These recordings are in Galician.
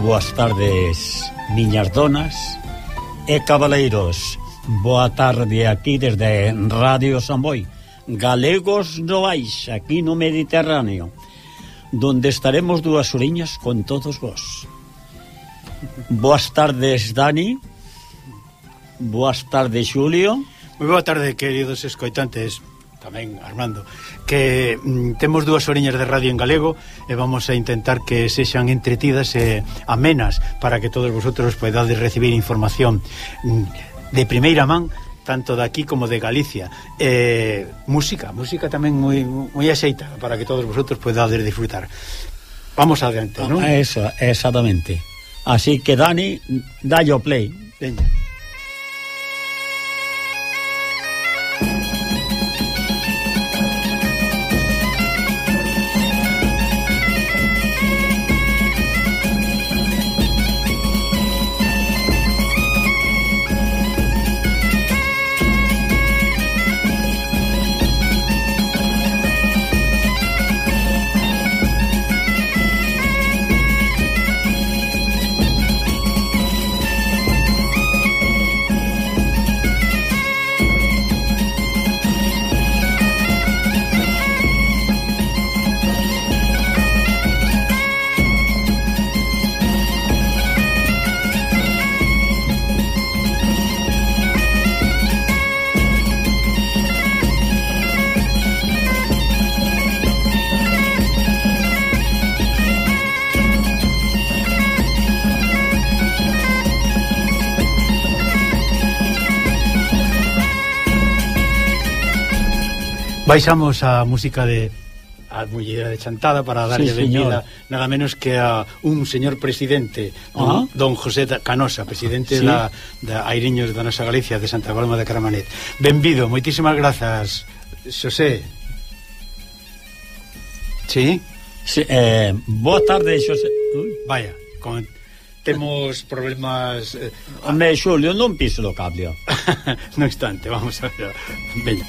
boas tardes, miñas donas e cabaleiros. Boa tarde aquí desde Radio Samboy, Galegos Novais, aquí no Mediterráneo, donde estaremos dúas oriñas con todos vos. Boas tardes, Dani. Boas tardes, Xulio. Moi boa tarde, queridos escoitantes tamén, Armando, que mm, temos dúas oriñas de radio en galego e vamos a intentar que sexan entretidas e amenas para que todos vosotros podades recibir información mm, de primeira man tanto de aquí como de Galicia. Eh, música, música tamén moi moi axeitada para que todos vosotros podades disfrutar. Vamos adiante, non? Ah, Eso, exactamente. Así que Dani, dallo play. Veña. Baixamos a música de a muller de Chantada para darlle sí, veñida nada menos que a un señor presidente, uh -huh. don José Canosa, presidente sí. da, da Airiños da nosa Galicia de Santa Palma de Caramanet. Benvido, moitísimas grazas, Xosé. Sí? sí eh, boa tarde, Xosé. Uy. Vaya, con temos problemas... Eh, Home, Xulio, non piso do cable. no instante, vamos a ver. Veña.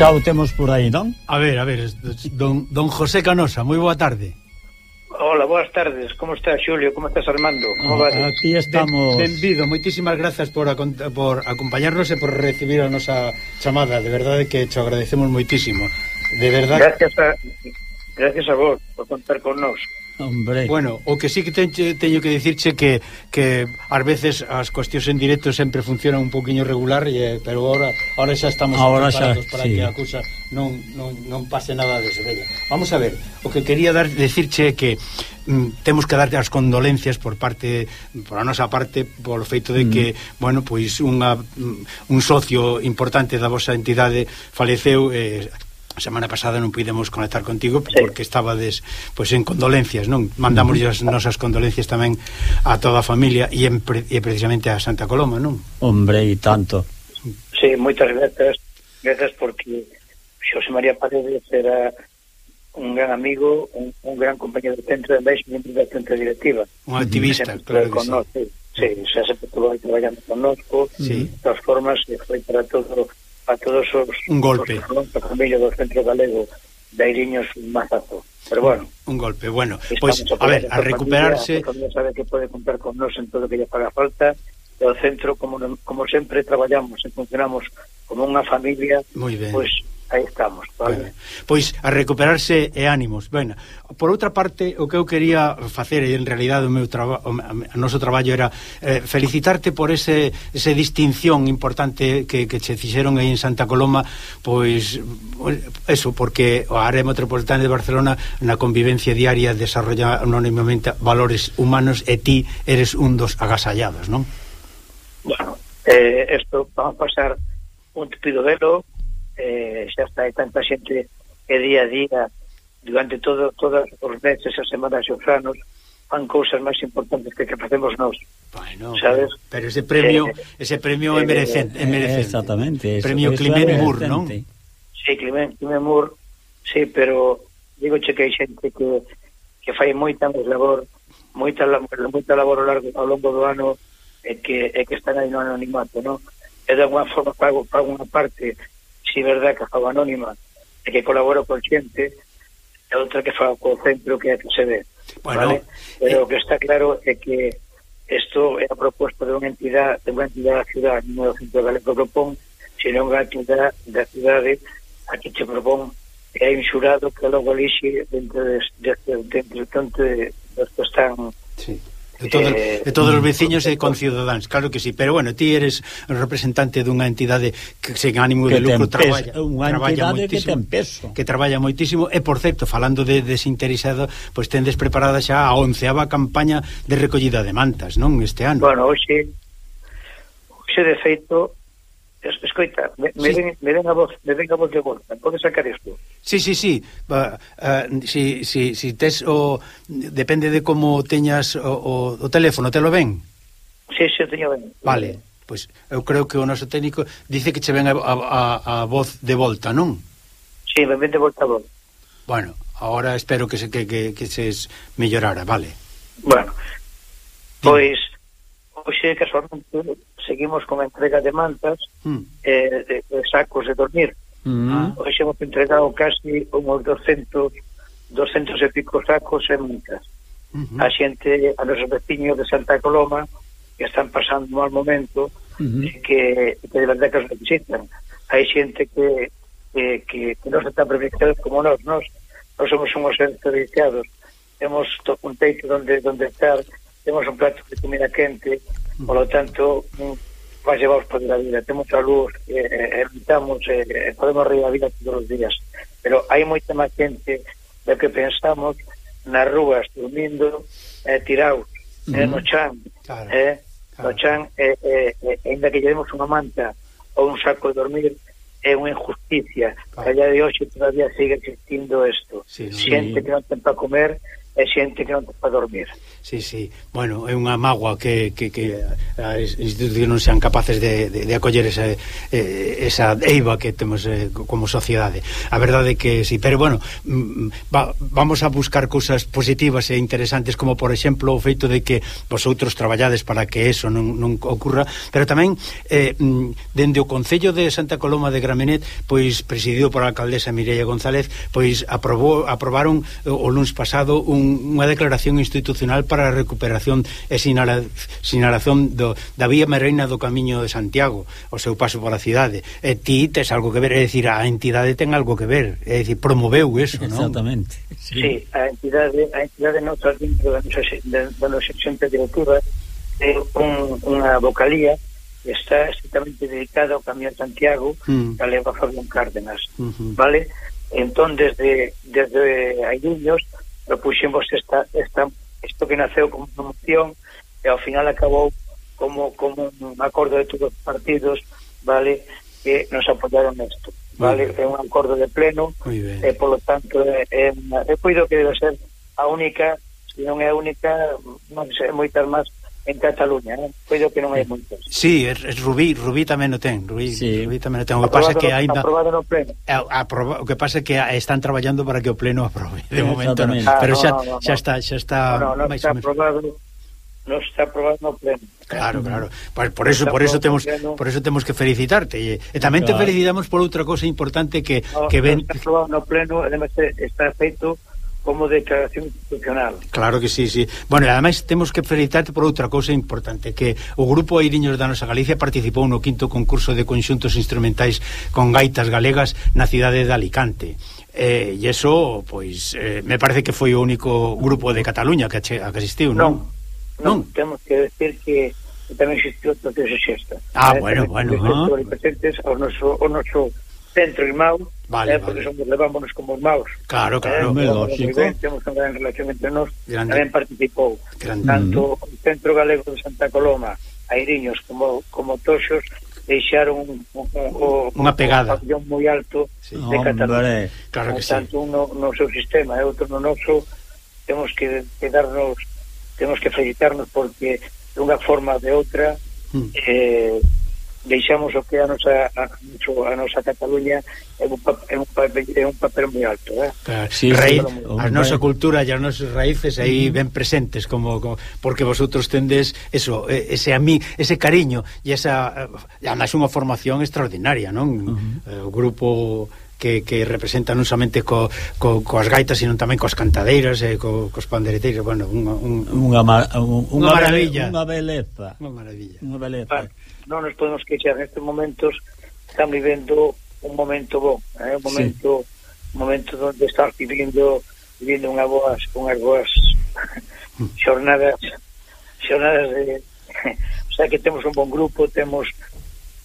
xa o temos por aí, non? A ver, a ver, don, don José Canosa, moi boa tarde. Hola, boas tardes. Como estás, Xulio? Como estás, Armando? Como ah, vale? Aquí estamos. Ben, benvido, moitísimas grazas por, por acompañarnos e por recibir a nosa chamada. De verdade que te agradecemos moitísimo. De verdade. Gracias a, gracias a vos por contar con nós. Hombre. Bueno, o que sí que teño, teño que dicirche que que ás veces as cuestións en directo sempre funcionan un poquinho regular, e, pero ahora ahora xa estamos ahora xa, para sí. que a cousa non, non, non pase nada de Sevilla. Vamos a ver, o que quería dar decirche é que mm, temos que dar as condolencias por parte por a nosa parte por feito de mm. que, bueno, pois unha mm, un socio importante da vosa entidade faleceu eh, semana pasada non pudemos conectar contigo porque estabades pois en condolencias, non? Mandamos as nosas condolencias tamén a toda a familia e, en, e precisamente a Santa Coloma, non? Hombre, e tanto. Sí, moitas veces, veces porque Xosé María Paredes era un gran amigo, un, un gran compañero de centro de Beix, membro da centro directiva. Un activista, claro que con sí. Nos, sí, xa se perturbou traballando connosco, sí. todas formas, e foi para todo a todos os un golpe. os familios do centro galego de Iriños un mazazo. Pero bueno. Un golpe bueno pois pues, a ver a recuperarse familia, a sabe que pode contar con nós en todo que lle faga falta. E o centro como como sempre traballamos e funcionamos como unha familia pois pues, aí estamos, vale? Pois a recuperarse e ánimos. Bueno, por outra parte, o que eu quería facer e en realidade o meu traballo, o, noso traballo era eh, felicitarte por ese ese distinción importante que, que che fixeron aí en Santa Coloma, pois eso porque a área metropolitana de Barcelona na convivencia diaria desarrolla anónimamente valores humanos e ti eres un dos agasallados, non? Bueno, eh, esto vamos a pasar un tupido velo eh, xa está hai tanta xente que día a día durante todo, todos os meses as semanas e os anos fan cousas máis importantes que que facemos nós bueno, sabes? pero ese premio eh, ese premio eh, merecente emerecente. exactamente eso, premio eso Moore, non? Sí, Climent, Climent Moore sí, pero digo che que hai xente que, que fai moita labor moita, moita labor ao, largo, ao longo do ano e que, e que están aí no anonimato, non? e de alguna forma pago, pago unha parte si verdad que fago anónima e que colaboro con xente e outra que fago co centro que é que se ve bueno, vale? Eh, pero eh... o que está claro é que isto é a proposta de unha entidade de unha entidade da cidade non do centro galego propón senón unha entidade da cidade a que te propón que hai un xurado que logo elixe dentro, de, dentro, dentro de, dos que están sí. De, todo, eh, de todos os mm, veciños e conciudadáns, claro que sí, pero bueno, ti eres representante dunha entidade que sen ánimo de lucro peso, traballa, traballa moitísimo, que ten peso. Que traballa moitísimo e por certo, falando de desinteresado, pois pues, tendes preparada xa a 11ª campaña de recollida de mantas, non, este ano. Bueno, hoxe hoxe de feito Es, escoita, me, sí. me, den, me den a voz, me den a voz de volta, pode sacar isto. Sí, sí, sí. Uh, uh, si, si, si tes o depende de como teñas o, o, o teléfono, te lo ven? Sí, sí, teño ben. Vale. Pois pues, eu creo que o noso técnico dice que che ven a, a, a voz de volta, non? Sí, me ven de volta a voz. Bueno, ahora espero que se que, que, que se mellorara, vale. Bueno. Pois Oxe, casualmente, seguimos con a entrega de mantas mm. eh, de, de sacos de dormir. Mm. Hoxe hemos entregado casi unos 200, 200 e pico sacos e mantas. Uh -huh. A xente, a nosos veciños de Santa Coloma, que están pasando un mal momento, uh hmm. -huh. que, que de verdad que os necesitan. Hai xente que, que, que, que non están privilegiados como nós, nós, nós somos unhos seres privilegiados. Temos un teito donde, donde estar, temos un plato de comida quente, por lo tanto, mm, vai llevados por a vida. Temos a luz, eh, eh, evitamos, eh, eh podemos reír a vida todos os días. Pero hai moita máis xente do que pensamos nas rúas, dormindo, eh, tirados, uh -huh. eh, no chan, claro, eh, claro. no chan, eh, eh, eh, ainda que llevemos unha manta ou un saco de dormir, é unha injusticia. Claro. Allá de hoxe todavía sigue existindo isto. Sí, Xente sí. que non ten para comer, e xente que non pode dormir. Sí, sí. Bueno, é unha magua que, que, que as institucións non sean capaces de, de, de acoller esa, eh, esa eiva que temos eh, como sociedade. A verdade que sí, pero bueno, mm, va, vamos a buscar cousas positivas e interesantes como, por exemplo, o feito de que vosotros traballades para que eso non, non ocurra, pero tamén eh, mm, dende o Concello de Santa Coloma de Gramenet, pois presidido por a alcaldesa Mireia González, pois aprobou, aprobaron eh, o lunes pasado un un, unha declaración institucional para a recuperación e sinala, sinalación do, da vía mereina do camiño de Santiago, o seu paso pola cidade. E ti tes algo que ver, é dicir, a entidade ten algo que ver, é dicir, promoveu eso, non? Exactamente. Sí. sí, a entidade, a entidade nosa dentro da nosa, da, da nosa xente directiva é un, unha vocalía está estrictamente dedicada ao Camión Santiago mm. que leva Fabián Cárdenas uh -huh. vale? entón desde, desde Aiuños propuxemos esta, esta, isto que naceu como unha moción e ao final acabou como, como un acordo de todos os partidos vale que nos apoyaron nesto, vale é un acordo de pleno e polo tanto é, é, eu cuido que debe ser a única se non é a única non sei, moitas máis en Cataluña, eh? coido que non hai moitos. Si, es Rubí, Rubí tamén o ten, Rubí, sí. Rubí tamén o ten. O que pasa que aínda aprobado no pleno. Aproba, o que pasa que están traballando para que o pleno aprobe. De momento non, ah, pero xa no, no, xa está, xa está no, no, máis está aprobado non está aprobado no pleno. Claro, claro. Por, por eso, por eso temos por eso temos que felicitarte. E, e eh, tamén te felicitamos por outra cosa importante que no, que ven no está aprobado no pleno, además eh, está feito como declaración institucional. Claro que sí, sí. Bueno, e ademais temos que felicitarte por outra cousa importante, que o grupo Airiños da Nosa Galicia participou no quinto concurso de conxuntos instrumentais con gaitas galegas na cidade de Alicante. Eh, e eso, pois, eh, me parece que foi o único grupo de Cataluña que, che, que asistiu, non? Non, non, non. temos que decir que tamén existiu outra que se xesta. Ah, eh, bueno, bueno. Estou ah. presentes ao noso, ao noso centro irmão, vale, eh, porque vale. somos levámonos como irmãos. Claro, claro, eh, lógico. Temos unha gran relación entre nós, Grande. tamén participou Grande. tanto mm-hmm. o Centro Galego de Santa Coloma, Airiños como como Toxos deixaron un, un, un, unha pegada un moi alto sí. de Cataluña. Claro que tanto sí. un no, no seu sistema e outro no noso temos que, que darnos temos que felicitarnos porque de unha forma ou de outra mm. eh deixamos o que a nosa a, a nosa Cataluña é un, pa, é un, papel, é un papel moi alto eh? claro, sí, Raíz, a nosa cultura e as nosas raíces aí ben presentes como, como porque vosotros tendes eso ese a mí ese cariño e esa además unha formación extraordinaria non uh eh, -huh. o grupo que, que representa non somente co, co, coas gaitas, sino tamén coas cantadeiras e co, cos pandereteiros, bueno, unha, un, unha, ma, un, unha, unha maravilla, unha beleza. Unha maravilla. Unha beleza. Ah, non nos podemos queixar nestes momentos están vivendo un momento bo eh? un momento sí. un momento onde estar vivindo vivindo unha boas unhas boas xornadas xornadas de o sea que temos un bon grupo temos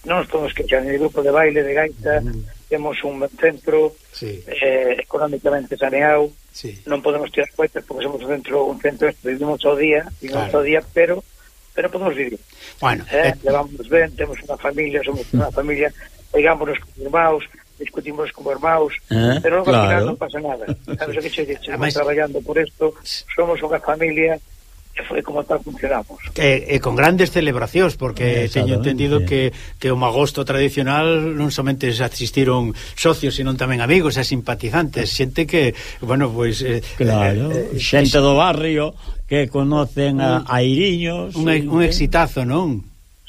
non nos podemos queixar ni de grupo de baile, de gaita mm. temos un centro sí. eh, económicamente saneado sí. non podemos tirar coitas porque somos un centro un centro que vivimos ao día vivimos claro. ao día, pero pero podemos vivir. Bueno, eh, eh... Levámonos ben, temos unha familia, somos unha familia, pegámonos como irmãos, discutimos como irmãos, eh, pero logo claro. al final non pasa nada. Sabes o que che dixo, Además... traballando por isto, somos unha familia e foi como tal funcionamos. E, e con grandes celebracións, porque Exacto, teño entendido que, que o magosto tradicional non somente asistiron socios, sino tamén amigos e simpatizantes, xente que, bueno, pois... Pues, claro, eh, eh, xente do barrio que conocen a, a Iriños... Un, sí, un exitazo, non?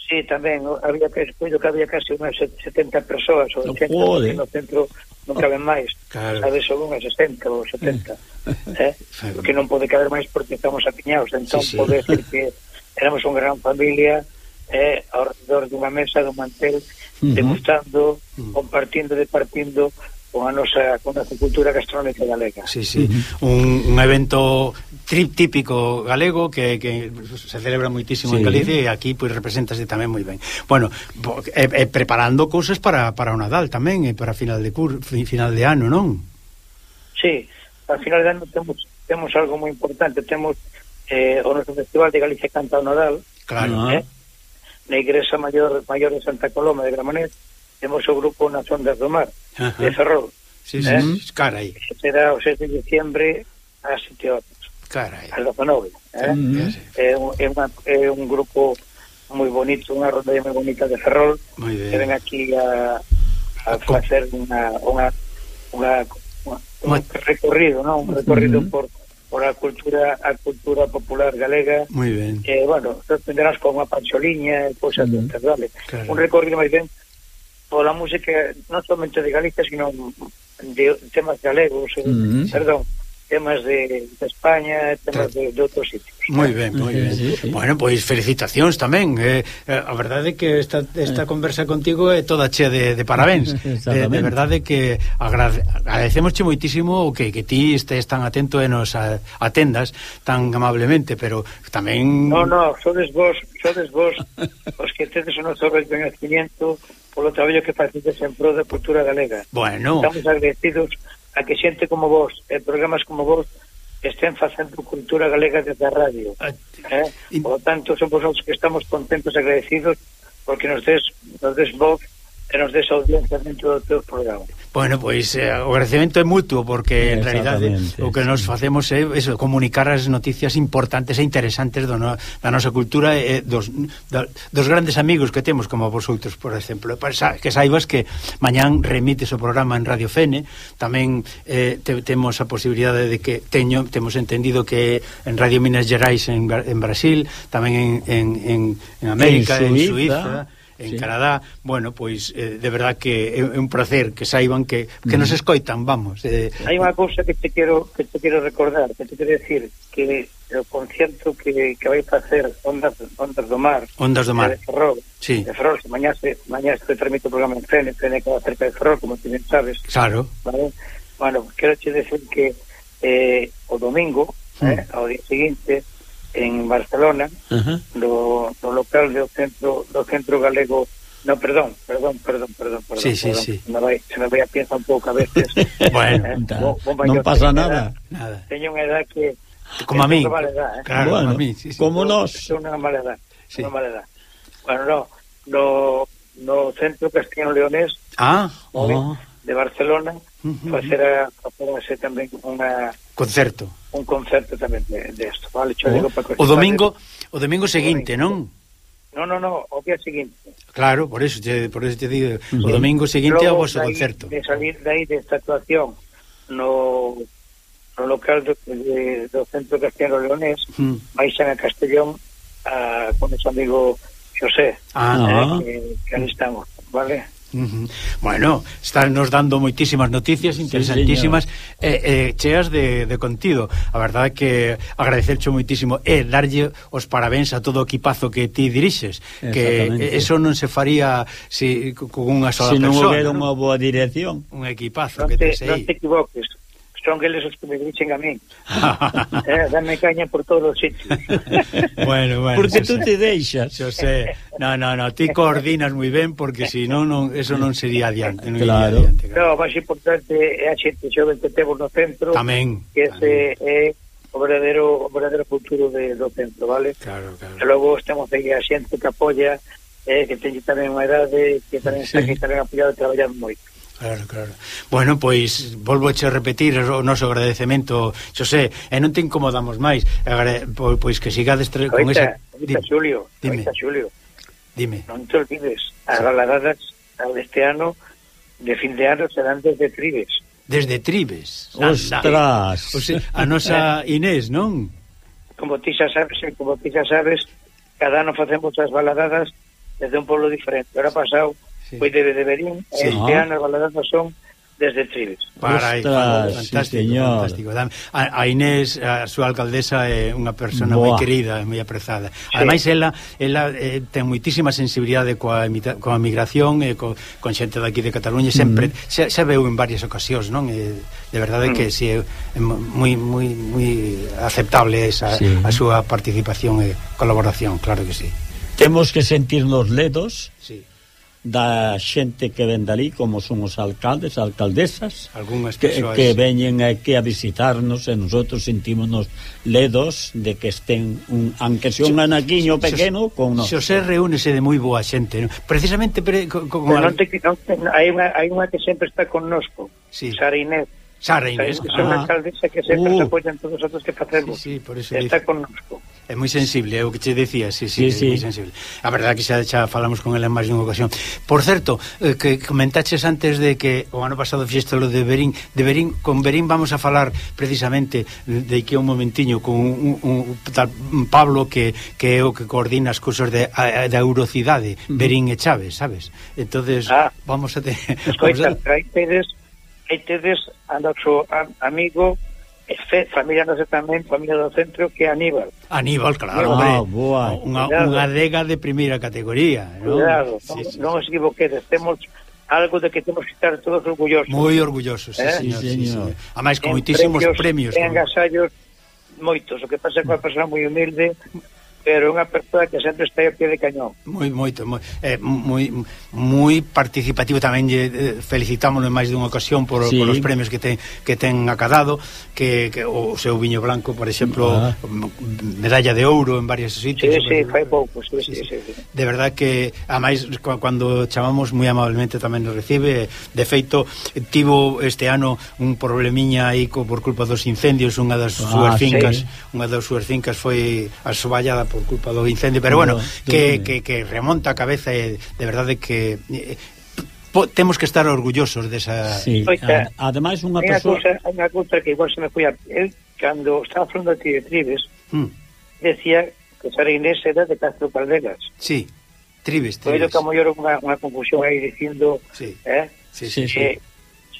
Sí, tamén, había que, que había casi unhas 70 persoas ou 80 no centro non caben máis claro. sabes, son unhas 60 ou 70 eh? Claro. que non pode caber máis porque estamos apiñados entón sí, sí. pode decir que éramos unha gran familia eh, ao redor dunha mesa, dun mantel uh -huh. demostrando, mm. uh -huh. compartindo, departindo con a nosa, con a nosa cultura gastronómica galega. Sí, sí, un, un evento trip típico galego que, que se celebra moitísimo sí. en Galicia e aquí pois pues, tamén moi ben. Bueno, e, e preparando cousas para, para o Nadal tamén e para final de cur, final de ano, non? Sí, para final de ano temos temos algo moi importante, temos eh, o noso Festival de Galicia Canta o Nadal. Claro. Eh? Ah. Na Igrexa Maior, Maior de Santa Coloma de Gramanet temos o grupo Nación das do Mar. Ajá. de Ferrol. Sí, sí, eh? sí, carai. Que será o 6 de diciembre ás 7 horas. Carai. Ás 19. Eh? Mm -hmm. é, un, é, unha, é un grupo moi bonito, unha rondalla moi bonita de Ferrol, que ven aquí a, a, ah, a facer unha, unha, unha, unha, un recorrido, ¿no? un recorrido mm por por a cultura a cultura popular galega Muy ben. eh, bueno, sorprenderás con a pancholiña e cousas mm -hmm. destas, vale? Claro. Un recorrido máis ben Pois pola música non somente de Galicia, sino de temas galegos, mm -hmm. perdón, temas de, de España, temas de, de outros sitios. Moi ben, moi ben. Sí, sí. Bueno, pois felicitacións tamén. Eh, eh a verdade é que esta, esta eh. conversa contigo é toda chea de, de parabéns. de, de verdade que agradecemosche moitísimo o que que ti estés tan atento e nos atendas tan amablemente, pero tamén No, no, sodes vos, sodes vos os que tedes o noso reconhecimiento polo traballo que facedes en pro da cultura galega. Bueno. Estamos agradecidos a que xente como vos, e programas como vos, estén facendo cultura galega desde a radio. Ah, eh? Por lo tanto, somos os que estamos contentos e agradecidos porque nos des, nos des voz e nos des audiencia dentro do teu programa. Bueno, pois eh, o agradecemento é mutuo porque en realidad eh, o que nos facemos é eso, comunicar as noticias importantes e interesantes do no, da nosa cultura e dos, da, dos grandes amigos que temos como vosotros, por exemplo. Sa, que saibas que mañán remites o programa en Radio Fene, tamén eh, te, temos a posibilidade de que teño temos entendido que en Radio Minas Gerais en, en Brasil, tamén en, en, en, en América, en Suiza, en Suiza en sí. Canadá, bueno, pois eh, de verdad que é un placer que saiban que que nos escoitan, vamos. Eh, Hai unha cousa que te quero que te quero recordar, que te quero decir que o concierto que, que vai facer Ondas, Ondas do Mar Ondas do Mar de Ferrol, sí. de Ferrol que mañá, se, mañá se tramite o programa en Fene Fene que va cerca de Ferrol, como ti ben sabes claro ¿vale? bueno, quero che decir que eh, o domingo mm. eh, ao día seguinte en Barcelona, Ajá. no, no local do centro do centro galego no, perdón, perdón, perdón, perdón, perdón, Sí, sí, perdón. sí. Se me vai, se me vai a piensa un pouco a veces. Bueno, Eh, ta- bo- non pasa nada. edad- Nada. Teño unha edad que Como a mí. edad, eh. Claro, Bueno, como a mí. Sí, sí. como nós. eu unha mala edad, Sí. unha mala edad. Bueno, no, no, no centro castellano leonés Ah, Oh. de Barcelona facera, facérase tamén unha concerto. Un concerto tamén de, de esto, vale? Cho oh. digo para o domingo, o domingo seguinte, non? No, no, no, o día seguinte. Claro, por eso te, por eso te digo, sí. o domingo seguinte ao vosso concerto. De salir de aí desta esta actuación no no local do, de, do Centro Castellano Leonés, mm. baixan a Castellón a, con ese amigo José, ah. eh, que, que aí estamos, vale? Uh -huh. Bueno, estános dando moitísimas noticias interesantísimas sí, eh, eh, cheas de, de contido. A verdade que agradecercho moitísimo. E darlle os parabéns a todo o equipazo que ti dirixes Que eso non se faría si, con unha sola si persona Se non? houbera unha boa dirección. Un equipazo non que te, tes aí. Non te equivoques, son eles os que me dixen a min. eh, dame caña por todos os sitios. bueno, bueno. Porque tú te deixas. Yo sé. No, no, no, ti coordinas moi ben porque se si non, non eso non sería adiante, non claro. iría adiante. Claro. No, máis importante é a xente xoven que temos no centro. Tamén. Que ese é o verdadeiro, o verdadeiro futuro de, do centro, vale? Claro, claro. E logo estamos aí a xente que apoia eh, que teñe tamén unha idade que tamén está sí. aquí tamén apoiado e traballando moito. Claro, claro. Bueno, pois volvo a repetir o noso agradecemento, Xosé, e non te incomodamos máis. Agre... Pois que sigades tre... con esa Oita, Xulio, Dime. Oita, Xulio. Dime. Non te olvides, as baladadas deste ano de fin de ano serán desde Tribes. Desde Tribes. Ostras. O sea, a nosa eh. Inés, non? Como ti xa sabes, eh, como ti xa sabes, cada ano facemos as baladadas desde un pueblo diferente. Ahora pasado sí. foi de, de Berín, sí. este ah. ano a son desde Trives. Para aí, fantástico, sí, fantástico. A, a Inés, a súa alcaldesa é unha persona moi querida, moi aprezada. Sí. Ademais ela, ela eh, ten moitísima sensibilidade coa, coa migración e eh, co, con xente daqui de Cataluña, sempre mm. se, se veu en varias ocasións, non? E, de verdade mm. que si é moi moi moi aceptable esa sí. a súa participación e colaboración, claro que sí. Temos que sentirnos ledos. Sí da xente que ven dali, como son os alcaldes, alcaldesas, Algunas que, persoas... que veñen aquí a visitarnos e nosotros sentímonos ledos de que estén, un, anque sea un anaquiño pequeno, con nos. Xosé reúnese de moi boa xente, ¿no? precisamente pre, con... con Pero non te, non, hai, unha, hai unha que sempre está connosco, sí. Sara Inés, Sara Inés. É unha alcaldesa que sempre uh, se apoian todos os outros que facemos. Sí, sí, por eso Está dice. connosco. É moi sensible, é o que che decía, sí, sí, sí, sí. é moi sensible. A verdade que xa, xa falamos con ela en máis dunha ocasión. Por certo, eh, que comentaches antes de que o ano pasado fixeste lo de Berín, de Berín, con Berín vamos a falar precisamente de que un momentiño con un, un, un, tal, Pablo que, que é o que coordina as cousas de, a, da Eurocidade, mm. Berín e Chaves, sabes? Entonces, ah, vamos a ter... Escoita, a aí tedes a noso amigo Fe, familia nosa tamén, familia do centro que é Aníbal. Aníbal, claro, ah, boa. Unha, unha adega de primeira categoría, non? Claro, sí, non, sí, non os equivoquedes, temos algo de que temos que estar todos orgullosos. Moi orgullosos, sí, eh? señor, sí, señor. Sí, A máis con moitísimos premios. premios en gasallos, moitos, o que pasa é que unha persona moi humilde pero é unha persoa que sempre está ao pie de cañón. Moi moito, moi eh, moi moi participativo tamén lle eh, felicitámonos en máis dunha ocasión por, sí. polos premios que ten que ten acadado, que, que o seu viño branco, por exemplo, ah. medalla de ouro en varios sitios. Sí, sí, fai pouco, sí, sí, sí, sí. De verdad que a máis cando chamamos moi amablemente tamén nos recibe, de feito tivo este ano un problemiña aí co por culpa dos incendios, unha das ah, súas fincas, sí. unha das súas fincas foi asovallada por por culpa do incendio, pero bueno, no, que, que, que remonta a cabeza e de verdade que eh, po, temos que estar orgullosos desa... Sí, pois Oita, ademais unha persoa... Unha cousa que igual se me foi a... Él, cando estaba falando de Tribes, mm. decía que Sara Inés era de Castro Caldegas. Sí, Tribes, Tribes. Pero que a mellor unha, unha confusión aí dicindo... Sí, eh, sí, sí. Que, sí.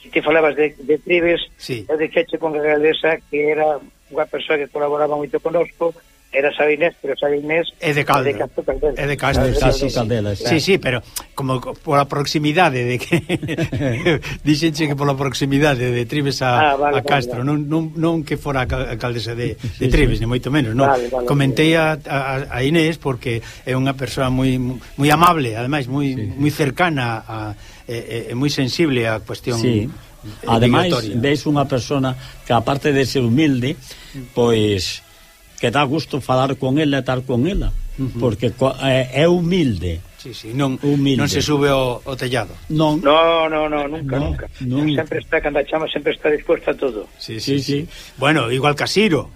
Si te falabas de, de Tribes, sí. eu de Cheche con Galesa, que era unha persoa que colaboraba moito conosco, era Sabinés, pero Sabinés é de Caldo. É de Castro Caldelas. É de Castro, Castro sí, sí, Caldelas. Sí, claro. sí, pero como pola proximidade de que dixenche que pola proximidade de Trives a, ah, vale, a Castro, vale, vale. non, non, non que fora a alcaldesa de, de Trives, sí. ni moito menos, non. Vale, vale, Comentei a, a, a Inés porque é unha persoa moi moi amable, ademais moi sí. moi cercana a é, é moi sensible á cuestión sí. Eh, ademais, ves unha persona que aparte de ser humilde, pois que dá gusto falar con ela e estar con ela, uh -huh. porque é, eh, é humilde. Sí, sí, non, humilde. non se sube ao, ao tellado. Non, no, no, no, nunca, no, nunca. Non. Sempre está, cando a chama, sempre está disposta a todo. Sí, sí, sí. sí. Bueno, igual que a Ciro.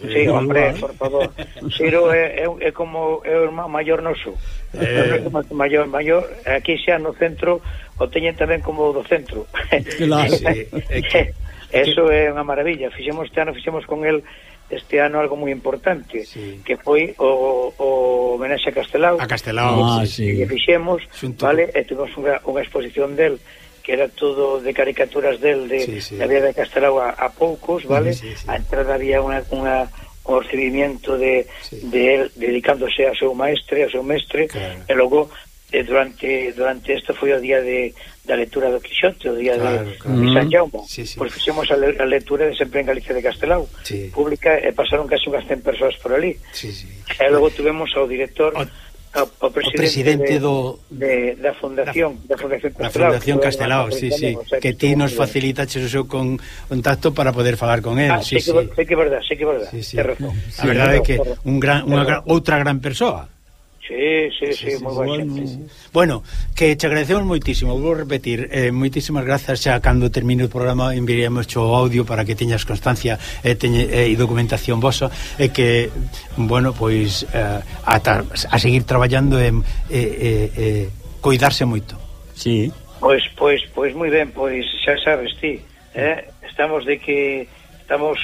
Sí, hombre, por favor. Ciro é, é, é como é o irmán maior noso. Eh... Maior, maior, aquí xa no centro o teñen tamén como do centro. Claro. sí, é que... Eso é unha maravilla. Fixemos este ano, fixemos con el este ano algo moi importante sí. que foi o, o homenaxe a Castelao a Castelao, ah, sí. que fixemos Xunto. vale, e tuvimos unha, unha exposición del que era todo de caricaturas del de, sí, sí. da vida de Castelao a, a poucos vale, sí, sí, sí. a entrada había unha, unha un recibimiento de, sí. de él dedicándose a seu maestre, a seu mestre, claro. e logo eh, durante durante este foi o día de, da lectura do Quixote, o día claro, de, claro. de San Jaume, sí, sí. pois fixemos a, le, a lectura de sempre en Galicia de Castelao, sí. pública, e eh, pasaron casi unhas 100 persoas por ali. Sí, sí. Eh, e logo tuvemos ao director... O ao, ao presidente, presidente de, do de, da fundación, da, da fundación Castelao, fundación Castelao, sí, sí, o sea, que ti nos facilitaches o seu con contacto para poder falar con el, ah, sí, sí. Sei que, que é verdade, sei que é verdade. Sí, sí. A verdade é que un gran, unha outra gran persoa. Sí, sí, sí, sí, moi boa bueno. xente. Sí. Bueno, que che agradecemos moitísimo, vou repetir, eh, moitísimas grazas xa cando termine o programa enviaremos o audio para que teñas constancia e eh, teñe, eh, e documentación vosa e eh, que, bueno, pois eh, a, tar, a seguir traballando e eh, eh, eh, cuidarse moito. Sí. Pois, pois, pois moi ben, pois xa sabes ti, eh? estamos de que estamos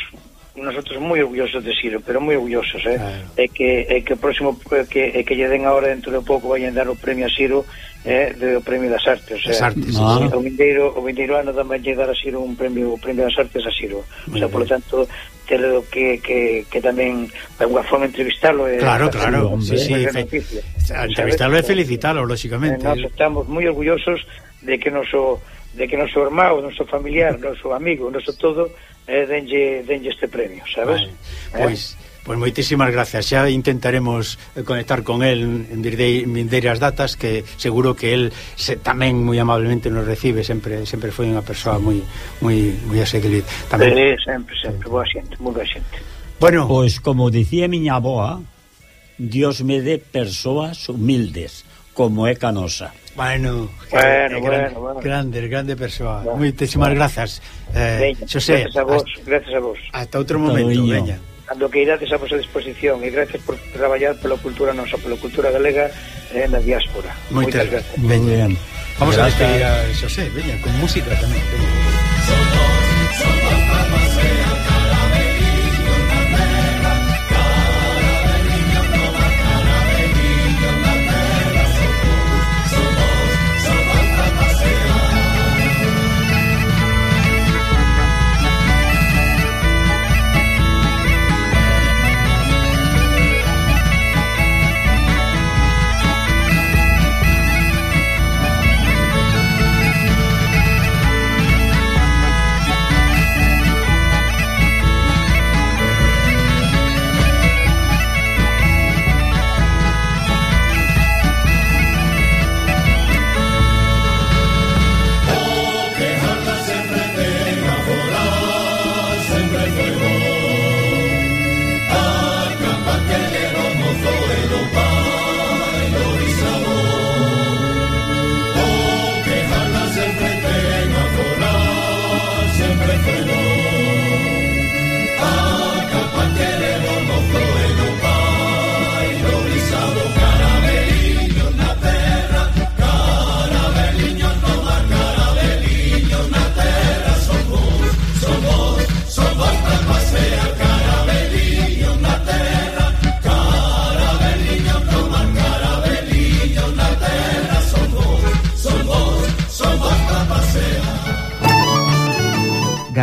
nosotros moi orgullosos de Siro, pero moi orgullosos, eh? Claro. É que é que o próximo eh, que é que lle den agora dentro de pouco vayan dar o premio a Siro eh, do Premio das Artes, o sea, artes ah. o vindeiro, o vindeiro ano tamén lle dar a Siro un premio, o Premio das Artes a Siro. O sea, por lo tanto, creo que, que, que tamén de alguna forma entrevistarlo é eh, Claro, claro, hombre, sí, sí, fe, entrevistarlo e felicitarlo, lógicamente. Eh, nós estamos moi orgullosos de que noso de que noso irmão, noso familiar, noso amigo, noso todo eh, denlle, denlle este premio, sabes? Vale. Pois, eh? pois moitísimas gracias. Xa intentaremos eh, conectar con él en vindeiras datas que seguro que él se, tamén moi amablemente nos recibe, sempre sempre foi unha persoa moi moi moi a. Tamén eh, sempre, sempre boa xente, moi boa xente. Bueno, pois como dicía miña aboa, Dios me dé persoas humildes como é canosa. Bueno, bueno, eh, bueno, grande, bueno. grande, grande persoa. Bueno, Moitísimas bueno. grazas. Eh, veña, José, gracias a vos, hasta, gracias a vos. Hasta outro momento, veña. Cando que irades a vosa disposición e gracias por traballar pola cultura nosa, pola cultura galega eh, na diáspora. Moitas, Moitas gracias. Veña. Vamos gracias. a despedir a José, veña, con música tamén. Veña.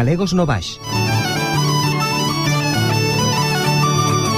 galegos no Baix.